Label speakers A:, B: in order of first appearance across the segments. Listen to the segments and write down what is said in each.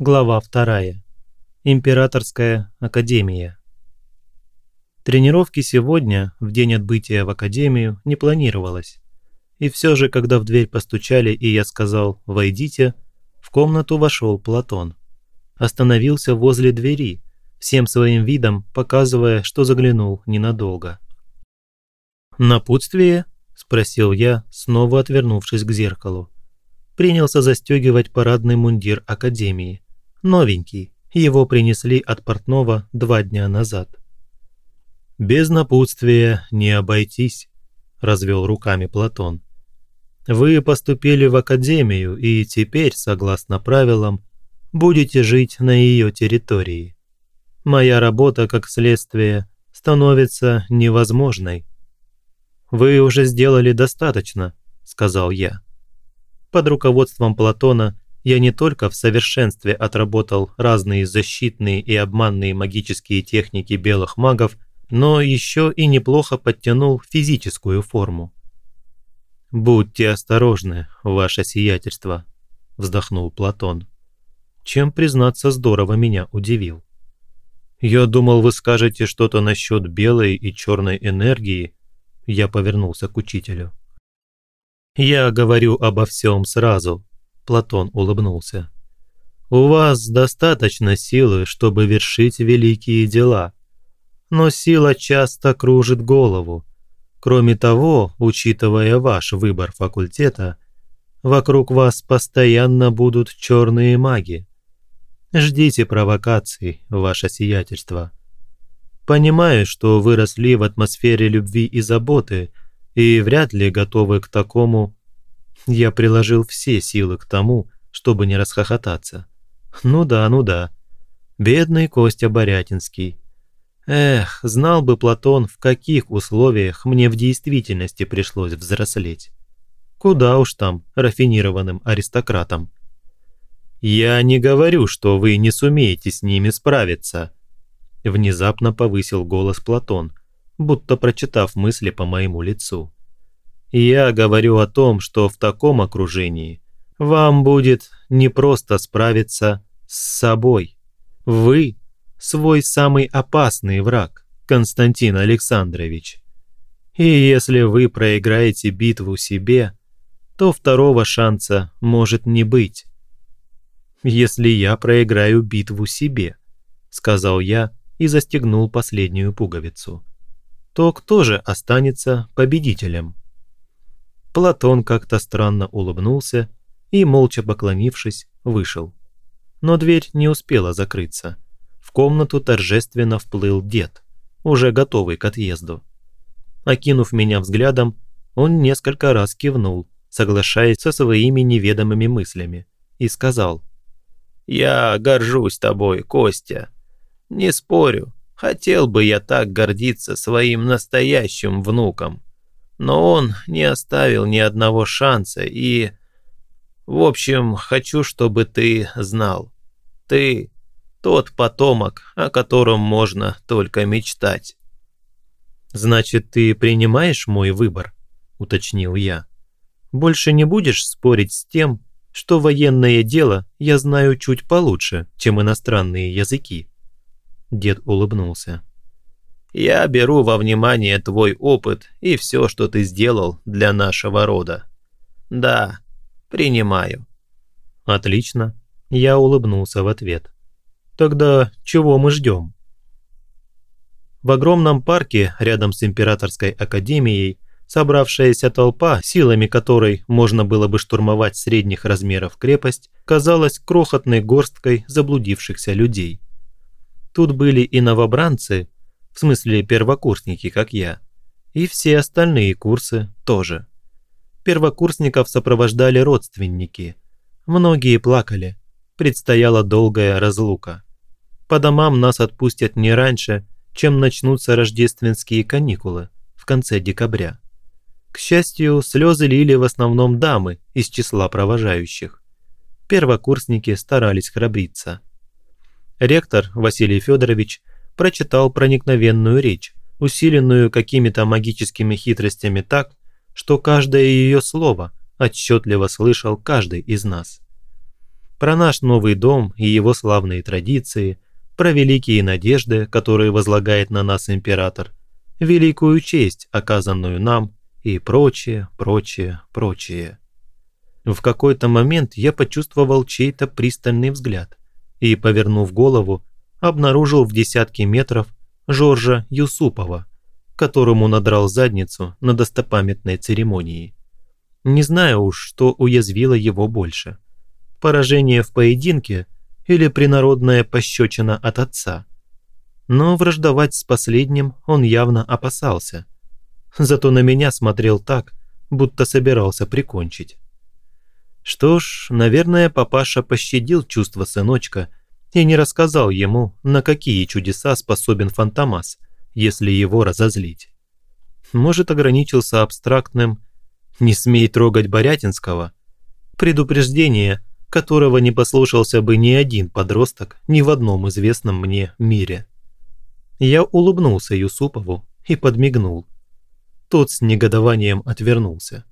A: Глава 2. Императорская академия. Тренировки сегодня, в день отбытия в академию, не планировалось. И все же, когда в дверь постучали и я сказал «войдите», в комнату вошел Платон. Остановился возле двери, всем своим видом показывая, что заглянул ненадолго. «Напутствие?» – спросил я, снова отвернувшись к зеркалу. Принялся застегивать парадный мундир академии – Новенький. Его принесли от портного два дня назад. «Без напутствия не обойтись», – развел руками Платон. «Вы поступили в академию и теперь, согласно правилам, будете жить на ее территории. Моя работа, как следствие, становится невозможной». «Вы уже сделали достаточно», – сказал я. Под руководством Платона я не только в совершенстве отработал разные защитные и обманные магические техники белых магов, но еще и неплохо подтянул физическую форму. «Будьте осторожны, ваше сиятельство», – вздохнул Платон. Чем, признаться, здорово меня удивил. «Я думал, вы скажете что-то насчет белой и черной энергии», – я повернулся к учителю. «Я говорю обо всем сразу», Платон улыбнулся. «У вас достаточно силы, чтобы вершить великие дела. Но сила часто кружит голову. Кроме того, учитывая ваш выбор факультета, вокруг вас постоянно будут черные маги. Ждите провокаций, ваше сиятельство. Понимаю, что вы росли в атмосфере любви и заботы, и вряд ли готовы к такому я приложил все силы к тому, чтобы не расхохотаться. Ну да, ну да. Бедный Костя Борятинский. Эх, знал бы Платон, в каких условиях мне в действительности пришлось взрослеть. Куда уж там, рафинированным аристократам. «Я не говорю, что вы не сумеете с ними справиться», внезапно повысил голос Платон, будто прочитав мысли по моему лицу. Я говорю о том, что в таком окружении вам будет не просто справиться с собой. Вы – свой самый опасный враг, Константин Александрович. И если вы проиграете битву себе, то второго шанса может не быть. «Если я проиграю битву себе», – сказал я и застегнул последнюю пуговицу, то кто же останется победителем? Платон как-то странно улыбнулся и, молча поклонившись, вышел. Но дверь не успела закрыться. В комнату торжественно вплыл дед, уже готовый к отъезду. Окинув меня взглядом, он несколько раз кивнул, соглашаясь со своими неведомыми мыслями, и сказал «Я горжусь тобой, Костя. Не спорю, хотел бы я так гордиться своим настоящим внуком но он не оставил ни одного шанса и... В общем, хочу, чтобы ты знал. Ты тот потомок, о котором можно только мечтать. «Значит, ты принимаешь мой выбор?» – уточнил я. «Больше не будешь спорить с тем, что военное дело я знаю чуть получше, чем иностранные языки?» Дед улыбнулся. Я беру во внимание твой опыт и все, что ты сделал для нашего рода. Да, принимаю». «Отлично», – я улыбнулся в ответ. «Тогда чего мы ждем?» В огромном парке рядом с Императорской академией собравшаяся толпа, силами которой можно было бы штурмовать средних размеров крепость, казалась крохотной горсткой заблудившихся людей. Тут были и новобранцы, в смысле первокурсники, как я, и все остальные курсы тоже. Первокурсников сопровождали родственники. Многие плакали. Предстояла долгая разлука. По домам нас отпустят не раньше, чем начнутся рождественские каникулы в конце декабря. К счастью, слезы лили в основном дамы из числа провожающих. Первокурсники старались храбриться. Ректор Василий Федорович прочитал проникновенную речь, усиленную какими-то магическими хитростями так, что каждое ее слово отчетливо слышал каждый из нас. Про наш новый дом и его славные традиции, про великие надежды, которые возлагает на нас император, великую честь, оказанную нам, и прочее, прочее, прочее. В какой-то момент я почувствовал чей-то пристальный взгляд и, повернув голову, обнаружил в десятке метров Жоржа Юсупова, которому надрал задницу на достопамятной церемонии. Не знаю уж, что уязвило его больше. Поражение в поединке или принародная пощечина от отца. Но враждовать с последним он явно опасался. Зато на меня смотрел так, будто собирался прикончить. Что ж, наверное, папаша пощадил чувство сыночка и не рассказал ему, на какие чудеса способен Фантомас, если его разозлить. Может, ограничился абстрактным «не смей трогать Борятинского», предупреждение, которого не послушался бы ни один подросток ни в одном известном мне мире. Я улыбнулся Юсупову и подмигнул. Тот с негодованием отвернулся.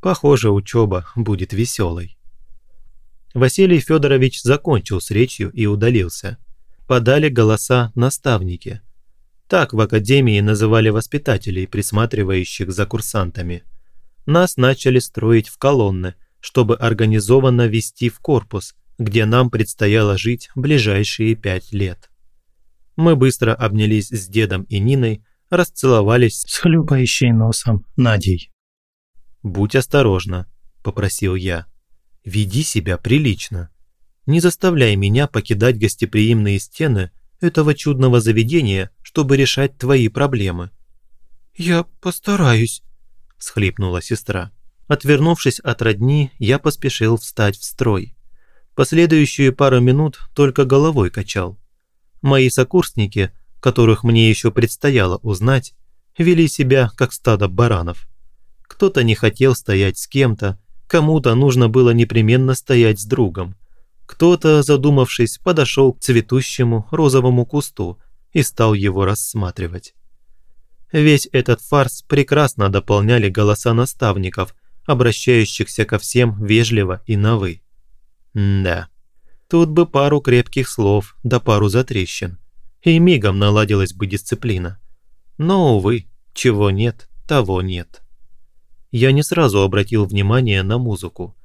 A: Похоже, учеба будет веселой. Василий Федорович закончил с речью и удалился. Подали голоса наставники. Так в академии называли воспитателей, присматривающих за курсантами. Нас начали строить в колонны, чтобы организованно вести в корпус, где нам предстояло жить ближайшие пять лет. Мы быстро обнялись с дедом и Ниной, расцеловались
B: с хлюпающей носом Надей.
A: «Будь осторожна», – попросил я. «Веди себя прилично. Не заставляй меня покидать гостеприимные стены этого чудного заведения, чтобы решать твои проблемы».
B: «Я постараюсь», – схлипнула сестра.
A: Отвернувшись от родни, я поспешил встать в строй. Последующие пару минут только головой качал. Мои сокурсники, которых мне еще предстояло узнать, вели себя как стадо баранов. Кто-то не хотел стоять с кем-то, кому-то нужно было непременно стоять с другом. Кто-то, задумавшись, подошел к цветущему розовому кусту и стал его рассматривать. Весь этот фарс прекрасно дополняли голоса наставников, обращающихся ко всем вежливо и на «вы». да, тут бы пару крепких слов да пару затрещин, и мигом наладилась бы дисциплина. Но, увы, чего нет, того нет я не сразу обратил внимание на музыку.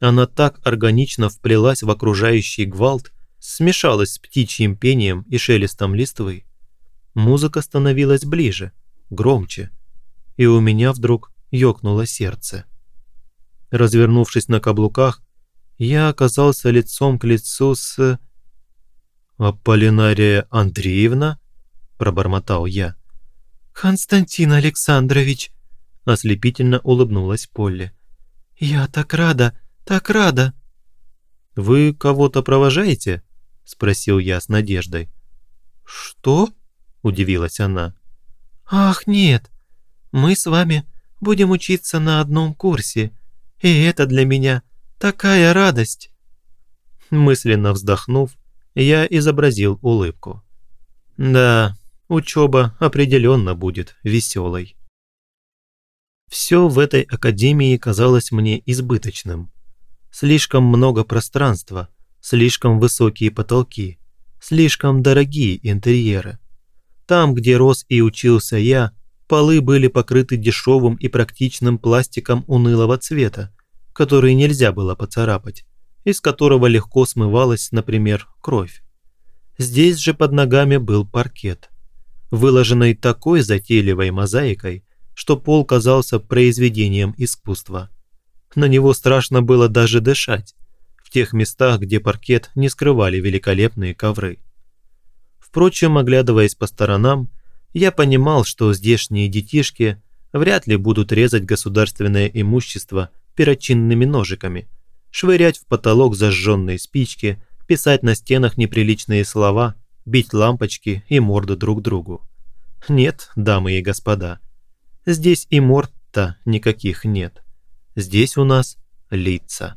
A: Она так органично вплелась в окружающий гвалт, смешалась с птичьим пением и шелестом листвы. Музыка становилась ближе, громче, и у меня вдруг ёкнуло сердце. Развернувшись на каблуках, я оказался лицом к лицу с... «Аполлинария Андреевна?» – пробормотал я.
B: «Константин Александрович!» – ослепительно улыбнулась Полли. «Я так рада, так рада!»
A: «Вы кого-то провожаете?» – спросил я с надеждой.
B: «Что?» – удивилась она. «Ах, нет, мы с вами будем учиться на одном курсе, и это для меня такая радость!»
A: Мысленно вздохнув, я изобразил улыбку. «Да, учеба определенно будет веселой». Все в этой академии казалось мне избыточным. Слишком много пространства, слишком высокие потолки, слишком дорогие интерьеры. Там, где рос и учился я, полы были покрыты дешевым и практичным пластиком унылого цвета, который нельзя было поцарапать, из которого легко смывалась, например, кровь. Здесь же под ногами был паркет, выложенный такой затейливой мозаикой, что пол казался произведением искусства. На него страшно было даже дышать, в тех местах, где паркет не скрывали великолепные ковры. Впрочем, оглядываясь по сторонам, я понимал, что здешние детишки вряд ли будут резать государственное имущество перочинными ножиками, швырять в потолок зажженные спички, писать на стенах неприличные слова, бить лампочки и морды друг другу. Нет, дамы и господа, Здесь и морд-то никаких нет. Здесь у нас лица.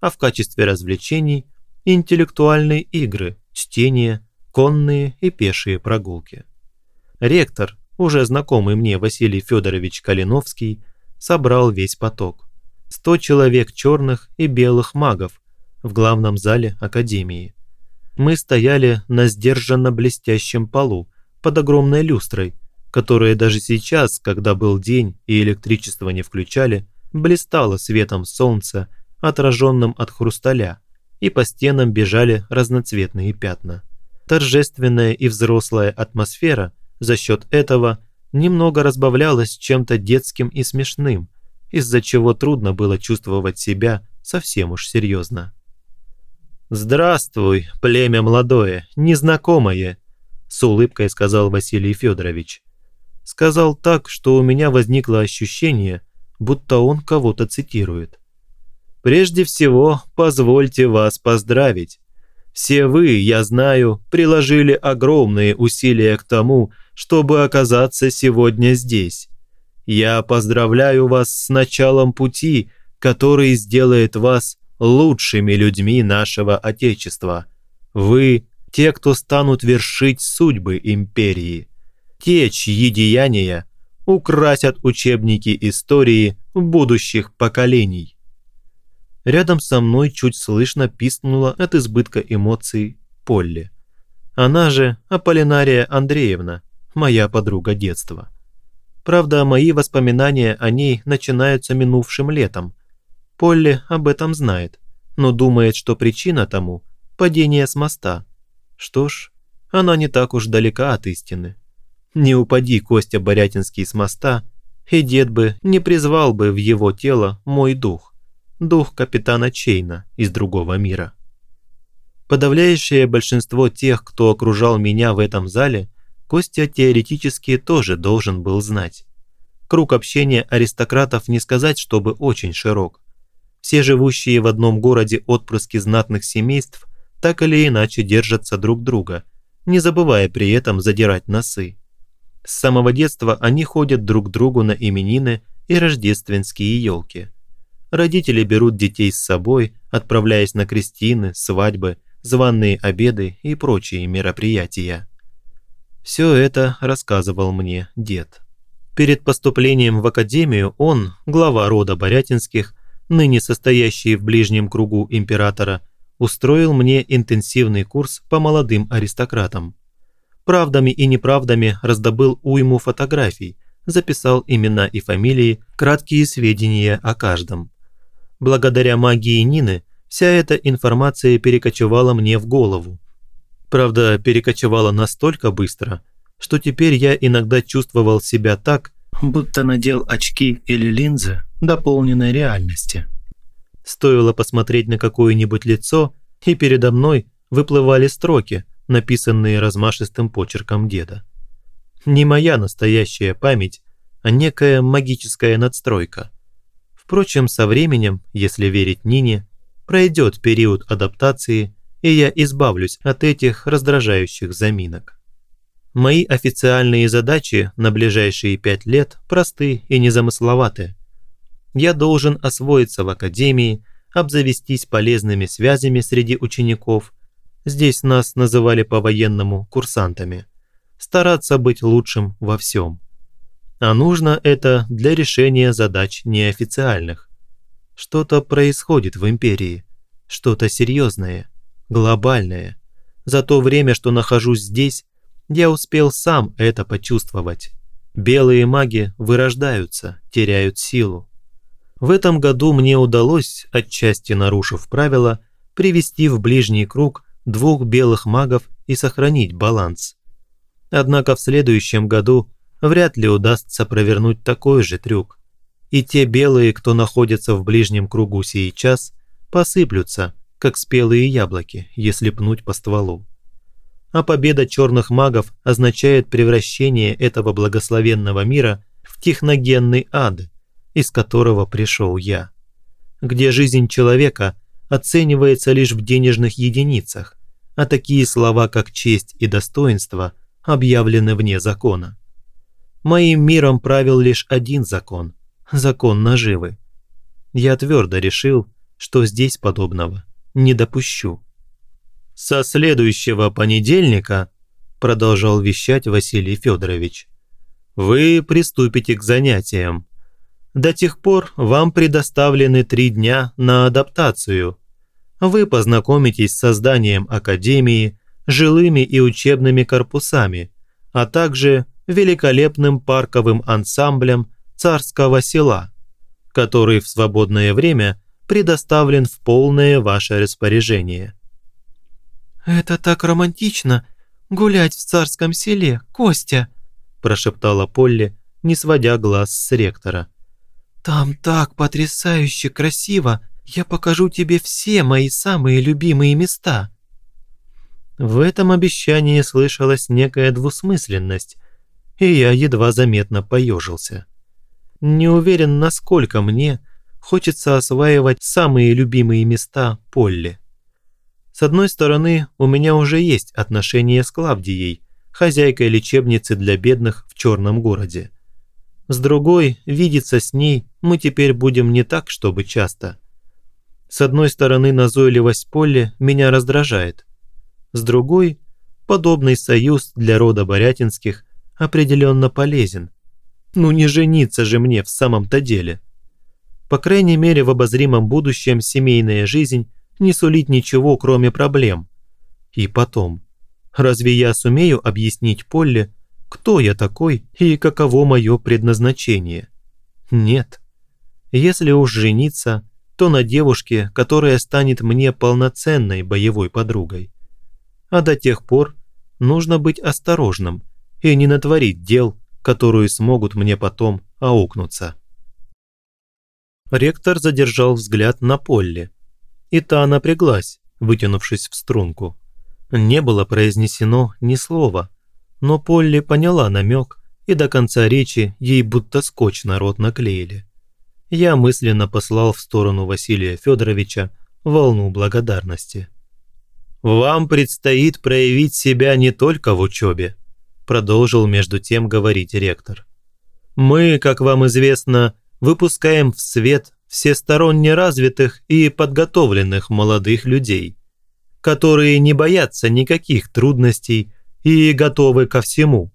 A: А в качестве развлечений – интеллектуальные игры, чтение, конные и пешие прогулки. Ректор, уже знакомый мне Василий Федорович Калиновский, собрал весь поток. Сто человек черных и белых магов, в главном зале Академии. Мы стояли на сдержанно блестящем полу под огромной люстрой, которая даже сейчас, когда был день и электричество не включали, блистала светом солнца, отраженным от хрусталя, и по стенам бежали разноцветные пятна. Торжественная и взрослая атмосфера за счет этого немного разбавлялась чем-то детским и смешным, из-за чего трудно было чувствовать себя совсем уж серьезно. «Здравствуй, племя молодое, незнакомое», – с улыбкой сказал Василий Федорович. Сказал так, что у меня возникло ощущение, будто он кого-то цитирует. «Прежде всего, позвольте вас поздравить. Все вы, я знаю, приложили огромные усилия к тому, чтобы оказаться сегодня здесь. Я поздравляю вас с началом пути, который сделает вас лучшими людьми нашего Отечества. Вы – те, кто станут вершить судьбы империи. Те, чьи деяния украсят учебники истории будущих поколений. Рядом со мной чуть слышно пискнула от избытка эмоций Полли. Она же Аполлинария Андреевна, моя подруга детства. Правда, мои воспоминания о ней начинаются минувшим летом, Полли об этом знает, но думает, что причина тому – падение с моста. Что ж, она не так уж далека от истины. Не упади Костя Борятинский с моста, и дед бы не призвал бы в его тело мой дух, дух капитана Чейна из другого мира. Подавляющее большинство тех, кто окружал меня в этом зале, Костя теоретически тоже должен был знать. Круг общения аристократов не сказать, чтобы очень широк. Все живущие в одном городе отпрыски знатных семейств так или иначе держатся друг друга, не забывая при этом задирать носы. С самого детства они ходят друг к другу на именины и рождественские елки. Родители берут детей с собой, отправляясь на крестины, свадьбы, званные обеды и прочие мероприятия. Все это рассказывал мне дед. Перед поступлением в академию он, глава рода Борятинских, ныне состоящий в ближнем кругу императора, устроил мне интенсивный курс по молодым аристократам. Правдами и неправдами раздобыл уйму фотографий, записал имена и фамилии, краткие сведения о каждом. Благодаря магии Нины вся эта информация перекочевала мне в голову. Правда, перекочевала настолько быстро, что теперь я иногда чувствовал себя так, будто надел очки или линзы дополненной реальности. Стоило посмотреть на какое-нибудь лицо, и передо мной выплывали строки, написанные размашистым почерком деда. Не моя настоящая память, а некая магическая надстройка. Впрочем, со временем, если верить Нине, пройдет период адаптации, и я избавлюсь от этих раздражающих заминок. Мои официальные задачи на ближайшие пять лет просты и незамысловаты. Я должен освоиться в академии, обзавестись полезными связями среди учеников. Здесь нас называли по-военному курсантами. Стараться быть лучшим во всем. А нужно это для решения задач неофициальных. Что-то происходит в империи, что-то серьезное, глобальное. За то время, что нахожусь здесь, я успел сам это почувствовать. Белые маги вырождаются, теряют силу. В этом году мне удалось, отчасти нарушив правила, привести в ближний круг двух белых магов и сохранить баланс. Однако в следующем году вряд ли удастся провернуть такой же трюк. И те белые, кто находится в ближнем кругу сейчас, посыплются, как спелые яблоки, если пнуть по стволу а победа черных магов означает превращение этого благословенного мира в техногенный ад, из которого пришел я, где жизнь человека оценивается лишь в денежных единицах, а такие слова, как честь и достоинство, объявлены вне закона. Моим миром правил лишь один закон – закон наживы. Я твердо решил, что здесь подобного не допущу. «Со следующего понедельника», – продолжал вещать Василий Федорович, – «вы приступите к занятиям. До тех пор вам предоставлены три дня на адаптацию. Вы познакомитесь с созданием академии, жилыми и учебными корпусами, а также великолепным парковым ансамблем царского села, который в свободное время предоставлен в полное ваше распоряжение.
B: «Это так романтично, гулять в царском селе, Костя!» прошептала Полли, не сводя глаз с ректора. «Там так потрясающе красиво! Я покажу тебе все мои самые любимые места!»
A: В этом обещании слышалась некая двусмысленность, и я едва заметно поежился. Не уверен, насколько мне хочется осваивать самые любимые места Полли. С одной стороны, у меня уже есть отношения с Клавдией, хозяйкой лечебницы для бедных в черном городе. С другой, видеться с ней мы теперь будем не так, чтобы часто. С одной стороны, назойливость Полли меня раздражает. С другой, подобный союз для рода Борятинских определенно полезен. Ну не жениться же мне в самом-то деле. По крайней мере, в обозримом будущем семейная жизнь не сулит ничего, кроме проблем. И потом, разве я сумею объяснить Полли, кто я такой и каково мое предназначение? Нет. Если уж жениться, то на девушке, которая станет мне полноценной боевой подругой. А до тех пор нужно быть осторожным и не натворить дел, которые смогут мне потом аукнуться. Ректор задержал взгляд на Полли, и та напряглась, вытянувшись в струнку. Не было произнесено ни слова, но Полли поняла намек, и до конца речи ей будто скотч на рот наклеили. Я мысленно послал в сторону Василия Федоровича волну благодарности. «Вам предстоит проявить себя не только в учебе», продолжил между тем говорить ректор. «Мы, как вам известно, выпускаем в свет всесторонне развитых и подготовленных молодых людей, которые не боятся никаких трудностей и готовы ко всему.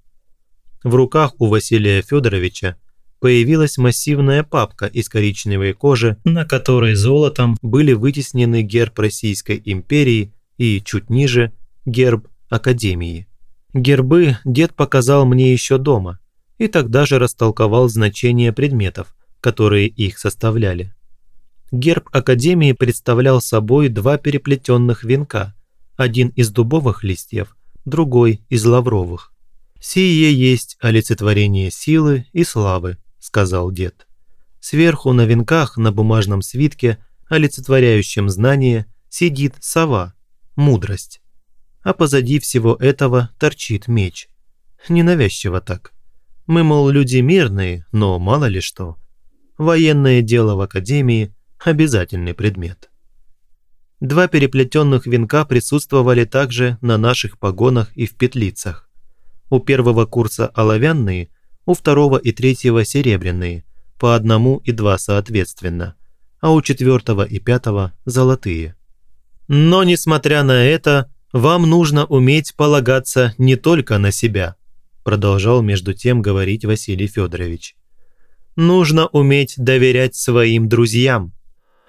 A: В руках у Василия Федоровича появилась массивная папка из коричневой кожи, на которой золотом были вытеснены герб Российской империи и чуть ниже герб Академии. Гербы дед показал мне еще дома, и тогда же растолковал значение предметов, которые их составляли. Герб Академии представлял собой два переплетенных венка, один из дубовых листьев, другой из лавровых. «Сие есть олицетворение силы и славы», – сказал дед. Сверху на венках на бумажном свитке, олицетворяющем знание, сидит сова, мудрость. А позади всего этого торчит меч. Ненавязчиво так. Мы, мол, люди мирные, но мало ли что. Военное дело в академии – обязательный предмет. Два переплетенных венка присутствовали также на наших погонах и в петлицах. У первого курса оловянные, у второго и третьего серебряные, по одному и два соответственно, а у четвертого и пятого – золотые. Но, несмотря на это, вам нужно уметь полагаться не только на себя, продолжал между тем говорить Василий Федорович. Нужно уметь доверять своим друзьям,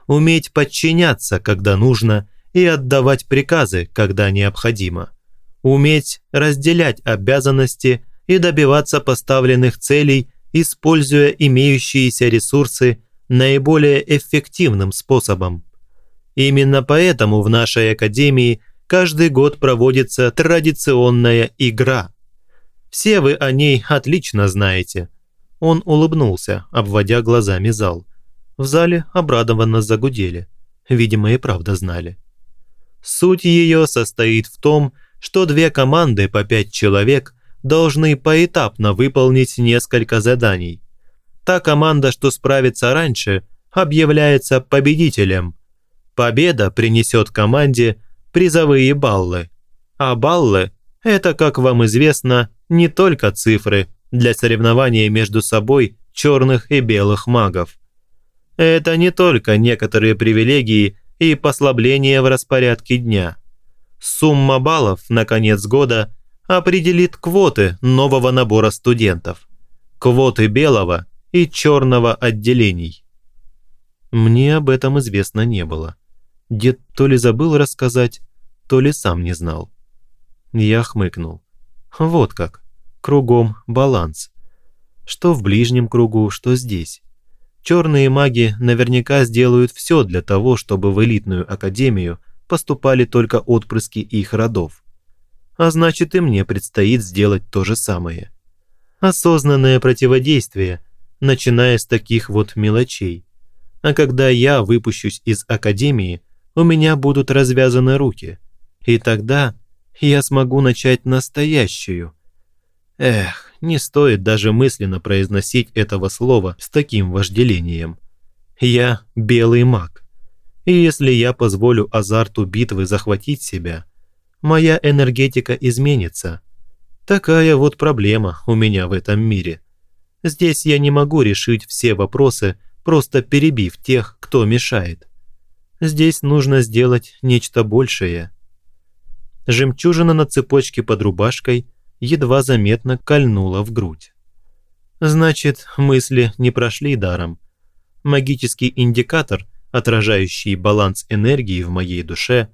A: уметь подчиняться, когда нужно, и отдавать приказы, когда необходимо, уметь разделять обязанности и добиваться поставленных целей, используя имеющиеся ресурсы наиболее эффективным способом. Именно поэтому в нашей академии каждый год проводится традиционная игра. Все вы о ней отлично знаете. Он улыбнулся, обводя глазами зал. В зале обрадованно загудели. Видимо, и правда знали. Суть ее состоит в том, что две команды по пять человек должны поэтапно выполнить несколько заданий. Та команда, что справится раньше, объявляется победителем. Победа принесет команде призовые баллы. А баллы – это, как вам известно, не только цифры для соревнования между собой черных и белых магов. Это не только некоторые привилегии и послабления в распорядке дня. Сумма баллов на конец года определит квоты нового набора студентов, квоты белого и черного отделений. Мне об этом известно не было. Дед то ли забыл рассказать, то ли сам не знал. Я хмыкнул. Вот как. Кругом баланс. Что в ближнем кругу, что здесь. Черные маги наверняка сделают все для того, чтобы в элитную академию поступали только отпрыски их родов. А значит и мне предстоит сделать то же самое. Осознанное противодействие, начиная с таких вот мелочей. А когда я выпущусь из академии, у меня будут развязаны руки. И тогда я смогу начать настоящую. Эх, не стоит даже мысленно произносить этого слова с таким вожделением. Я белый маг. И если я позволю азарту битвы захватить себя, моя энергетика изменится. Такая вот проблема у меня в этом мире. Здесь я не могу решить все вопросы, просто перебив тех, кто мешает. Здесь нужно сделать нечто большее. Жемчужина на цепочке под рубашкой едва заметно кольнула в грудь. Значит, мысли не прошли даром. Магический индикатор, отражающий баланс энергии в моей душе,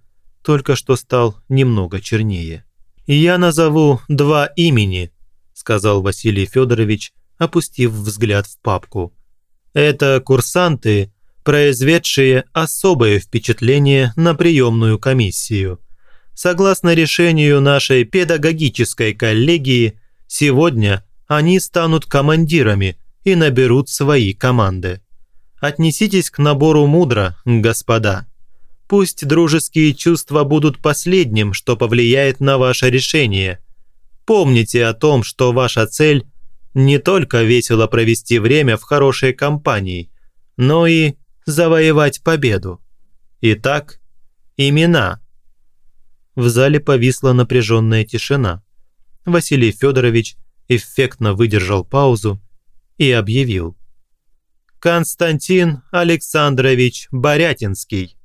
A: только что стал немного чернее. «Я назову два имени», – сказал Василий Федорович, опустив взгляд в папку. «Это курсанты, произведшие особое впечатление на приемную комиссию. Согласно решению нашей педагогической коллегии, сегодня они станут командирами и наберут свои команды. Отнеситесь к набору мудро, господа. Пусть дружеские чувства будут последним, что повлияет на ваше решение. Помните о том, что ваша цель – не только весело провести время в хорошей компании, но и завоевать победу. Итак, имена – в зале повисла напряженная тишина. Василий Федорович эффектно выдержал паузу и объявил. «Константин Александрович Борятинский».